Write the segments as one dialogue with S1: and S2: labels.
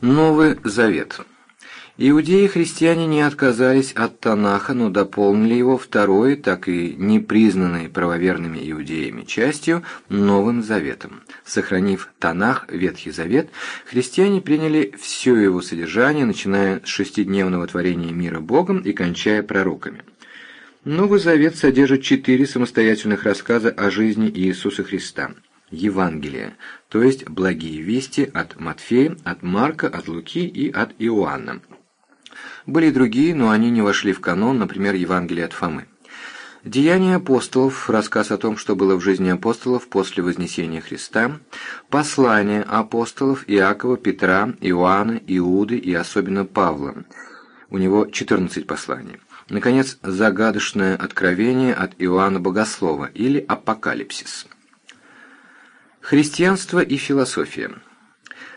S1: Новый Завет. Иудеи и христиане не отказались от Танаха, но дополнили его второй, так и не признанной правоверными иудеями частью, Новым Заветом. Сохранив Танах, Ветхий Завет, христиане приняли все его содержание, начиная с шестидневного творения мира Богом и кончая пророками. Новый Завет содержит четыре самостоятельных рассказа о жизни Иисуса Христа. Евангелия, то есть благие вести от Матфея, от Марка, от Луки и от Иоанна. Были и другие, но они не вошли в канон, например, Евангелие от Фомы. Деяния апостолов, рассказ о том, что было в жизни апостолов после Вознесения Христа, послания апостолов Иакова, Петра, Иоанна, Иуды и особенно Павла. У него 14 посланий. Наконец, загадочное откровение от Иоанна Богослова или Апокалипсис. Христианство и философия.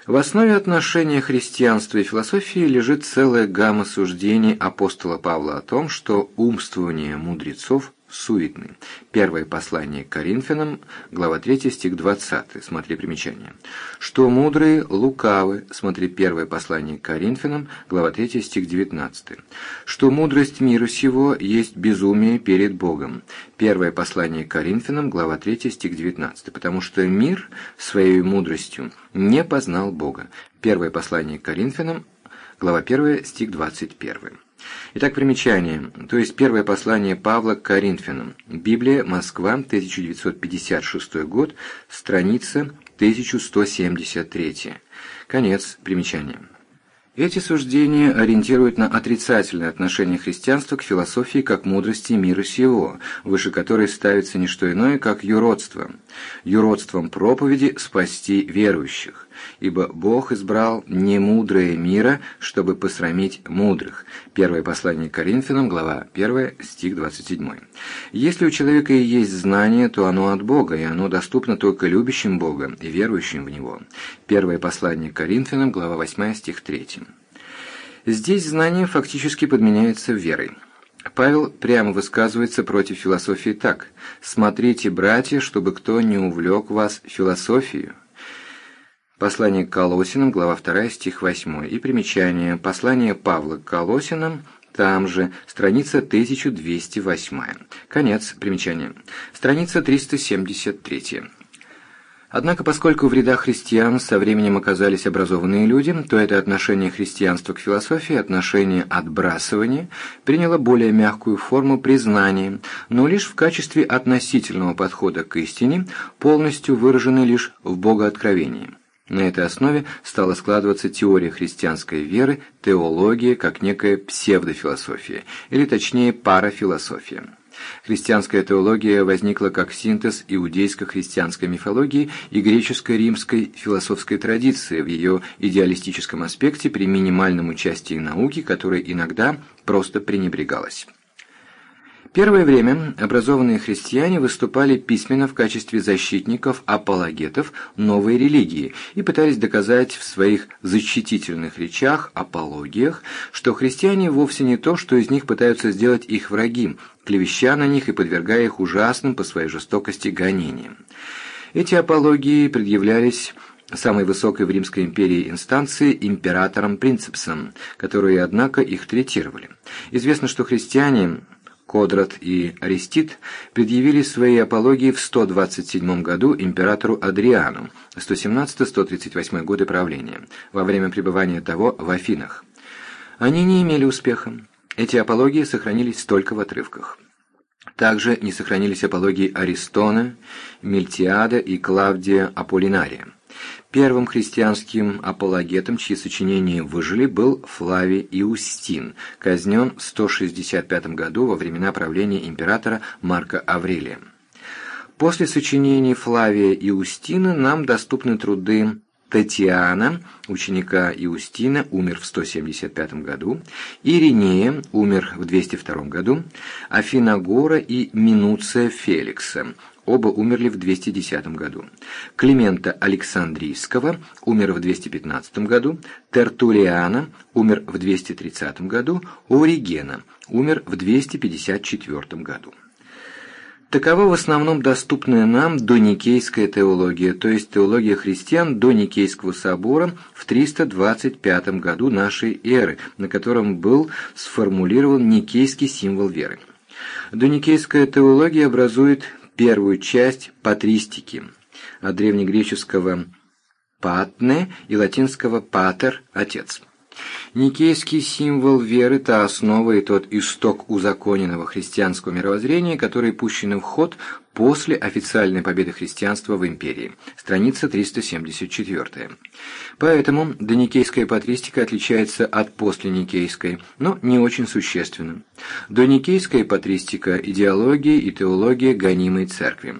S1: В основе отношения христианства и философии лежит целая гамма суждений апостола Павла о том, что умствование мудрецов суетны. Первое послание к Коринфянам, глава 3, стих 20, смотри примечание. Что мудрые лукавы, смотри первое послание к Коринфянам, глава 3, стих 19. Что мудрость мира сего есть безумие перед Богом. Первое послание к Коринфянам, глава 3, стих 19. Потому что мир своей мудростью не познал Бога. Первое послание к Коринфянам, глава 1, стих 21. Итак, примечание, то есть первое послание Павла к Коринфянам. Библия, Москва, 1956 год, страница 1173. Конец примечания. Эти суждения ориентируют на отрицательное отношение христианства к философии как мудрости мира сего, выше которой ставится не что иное, как юродство. Юродством проповеди спасти верующих ибо Бог избрал немудрое мира, чтобы посрамить мудрых. Первое послание к Коринфянам, глава 1, стих 27. Если у человека и есть знание, то оно от Бога, и оно доступно только любящим Бога и верующим в Него. Первое послание к Коринфянам, глава 8, стих 3. Здесь знание фактически подменяется верой. Павел прямо высказывается против философии так «Смотрите, братья, чтобы кто не увлек вас философию». Послание к Колосинам, глава 2, стих 8. И примечание. Послание Павла к Колосинам, там же, страница 1208. Конец примечания. Страница 373. Однако, поскольку в рядах христиан со временем оказались образованные люди, то это отношение христианства к философии, отношение отбрасывания, приняло более мягкую форму признания, но лишь в качестве относительного подхода к истине, полностью выраженной лишь в богооткровении. На этой основе стала складываться теория христианской веры, теология как некая псевдофилософия, или точнее парафилософия. Христианская теология возникла как синтез иудейско-христианской мифологии и греческо-римской философской традиции в ее идеалистическом аспекте при минимальном участии науки, которой иногда просто пренебрегалась. Первое время образованные христиане выступали письменно в качестве защитников, апологетов новой религии и пытались доказать в своих защитительных речах, апологиях, что христиане вовсе не то, что из них пытаются сделать их враги, клевеща на них и подвергая их ужасным по своей жестокости гонениям. Эти апологии предъявлялись самой высокой в Римской империи инстанции императором Принцепсом, которые, однако, их третировали. Известно, что христиане Кодрат и Аристид предъявили свои апологии в 127 году императору Адриану, 117-138 годы правления, во время пребывания того в Афинах. Они не имели успеха. Эти апологии сохранились только в отрывках. Также не сохранились апологии Аристона, Мильтиада и Клавдия Аполлинария. Первым христианским апологетом, чьи сочинения выжили, был Флавий Иустин, казнен в 165 году во времена правления императора Марка Аврелия. После сочинений Флавия Иустина нам доступны труды Татьяна, ученика Иустина, умер в 175 году, Иринея, умер в 202 году, Афинагора и Минуция Феликса, Оба умерли в 210 году. Климента Александрийского умер в 215 году, Тертулиана умер в 230 году, Оригена умер в 254 году. Такова в основном доступная нам доникейская теология, то есть теология христиан до Никейского собора в 325 году нашей эры, на котором был сформулирован никейский символ веры. Доникейская теология образует первую часть патристики, от древнегреческого «патне» и латинского «патер» – «отец». Никейский символ веры – та основа и тот исток узаконенного христианского мировоззрения, который пущен в ход после официальной победы христианства в империи. Страница 374. Поэтому доникейская патристика отличается от посленикейской, но не очень существенно. Доникейская патристика – идеология и теология гонимой церкви.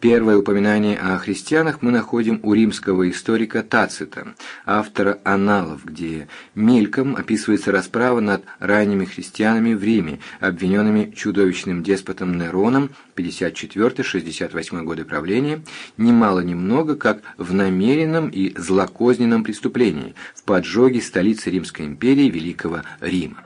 S1: Первое упоминание о христианах мы находим у римского историка Тацита, автора «Аналов», где мельком описывается расправа над ранними христианами в Риме, обвиненными чудовищным деспотом Нероном 54-68 годы правления, немало-немного как в намеренном и злокозненном преступлении, в поджоге столицы Римской империи Великого Рима.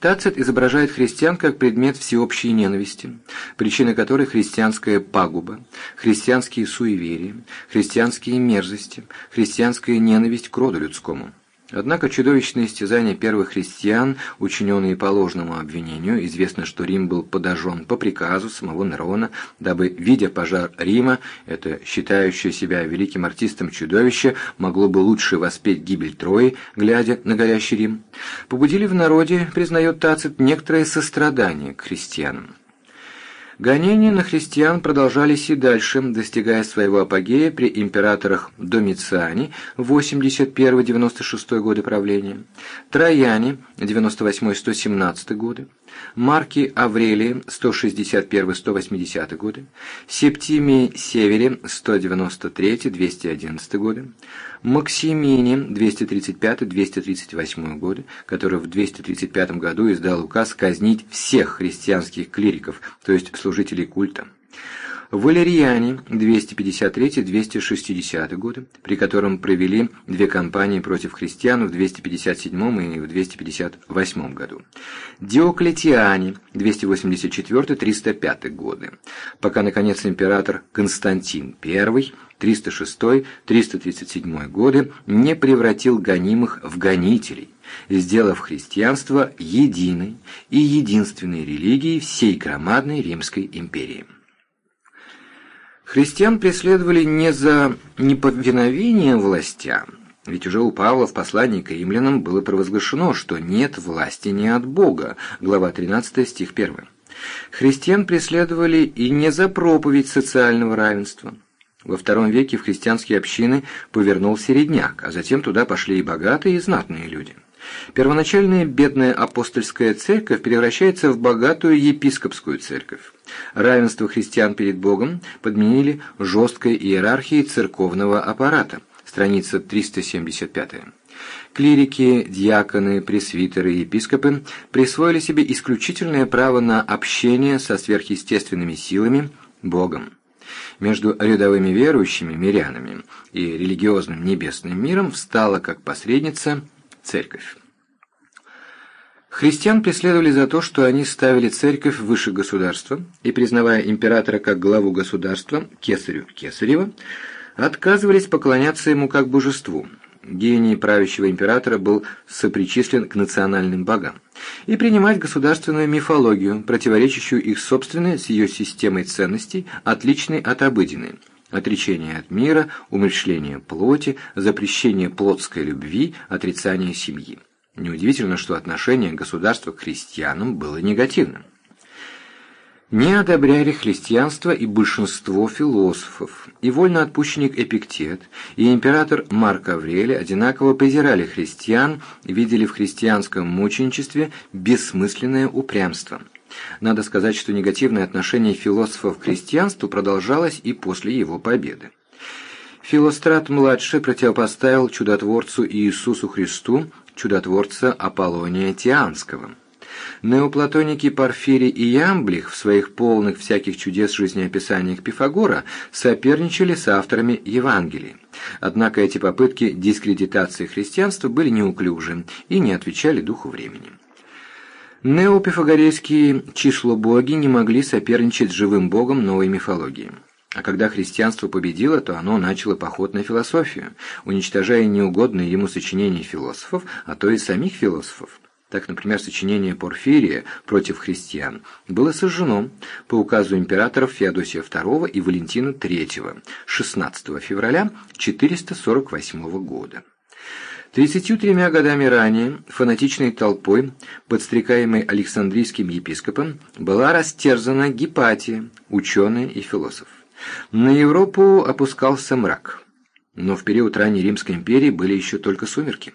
S1: Тацит изображает христиан как предмет всеобщей ненависти, причина которой христианская пагуба, христианские суеверия, христианские мерзости, христианская ненависть к роду людскому. Однако чудовищные истязания первых христиан, учиненные по ложному обвинению, известно, что Рим был подожжен по приказу самого Нерона, дабы, видя пожар Рима, это считающее себя великим артистом чудовище могло бы лучше воспеть гибель Трои, глядя на горящий Рим, побудили в народе, признает Тацит, некоторое сострадание к христианам. Гонения на христиан продолжались и дальше, достигая своего апогея при императорах Домициане 81-96 годы правления, Трояне 98-117 годы, Марки Аврелии 161-180 годы, Септимии Севере 193-211 годы, Максимине 235-238 годы, который в 235 году издал указ казнить всех христианских клириков, то есть служителей культа. Валерьяне 253-260 годы, при котором провели две кампании против христиан в 257 и в 258 году. Диоклетиане 284-305 годы, пока, наконец, император Константин I 306-337 годы не превратил гонимых в гонителей, сделав христианство единой и единственной религией всей громадной Римской империи. Христиан преследовали не за неповиновение властям, ведь уже у Павла в послании к римлянам было провозглашено, что нет власти не от Бога, глава 13 стих 1. Христиан преследовали и не за проповедь социального равенства. Во втором веке в христианские общины повернул середняк, а затем туда пошли и богатые, и знатные люди. Первоначальная бедная апостольская церковь превращается в богатую епископскую церковь. Равенство христиан перед Богом подменили жесткой иерархией церковного аппарата. Страница 375. Клирики, диаконы, пресвитеры и епископы присвоили себе исключительное право на общение со сверхъестественными силами Богом. Между рядовыми верующими мирянами и религиозным небесным миром встала как посредница церковь. Христиан преследовали за то, что они ставили церковь выше государства и, признавая императора как главу государства, кесарю Кесарева, отказывались поклоняться ему как божеству. Гений правящего императора был сопричислен к национальным богам. И принимать государственную мифологию, противоречащую их собственной с ее системой ценностей, отличной от обыденной. Отречение от мира, умерщвление плоти, запрещение плотской любви, отрицание семьи. Неудивительно, что отношение государства к христианам было негативным. Не одобряли христианство и большинство философов, и вольноотпущенник Эпиктет, и император Марк Аврелий одинаково презирали христиан видели в христианском мученичестве бессмысленное упрямство. Надо сказать, что негативное отношение философов к христианству продолжалось и после его победы. Филострат-младший противопоставил чудотворцу Иисусу Христу чудотворца Аполлония Тианского. Неоплатоники Порфирий и Ямблих в своих полных всяких чудес жизнеописаниях Пифагора соперничали с авторами Евангелий. Однако эти попытки дискредитации христианства были неуклюжи и не отвечали духу времени. Неопифагорейские числобоги не могли соперничать с живым богом новой мифологии. А когда христианство победило, то оно начало поход на философию, уничтожая неугодные ему сочинения философов, а то и самих философов. Так, например, сочинение Порфирия против христиан было сожжено по указу императоров Феодосия II и Валентина III 16 февраля 448 года. Тридцатью тремя годами ранее фанатичной толпой, подстрекаемой Александрийским епископом, была растерзана Гипатия, ученый и философ. На Европу опускался мрак. Но в период ранней Римской империи были еще только сумерки.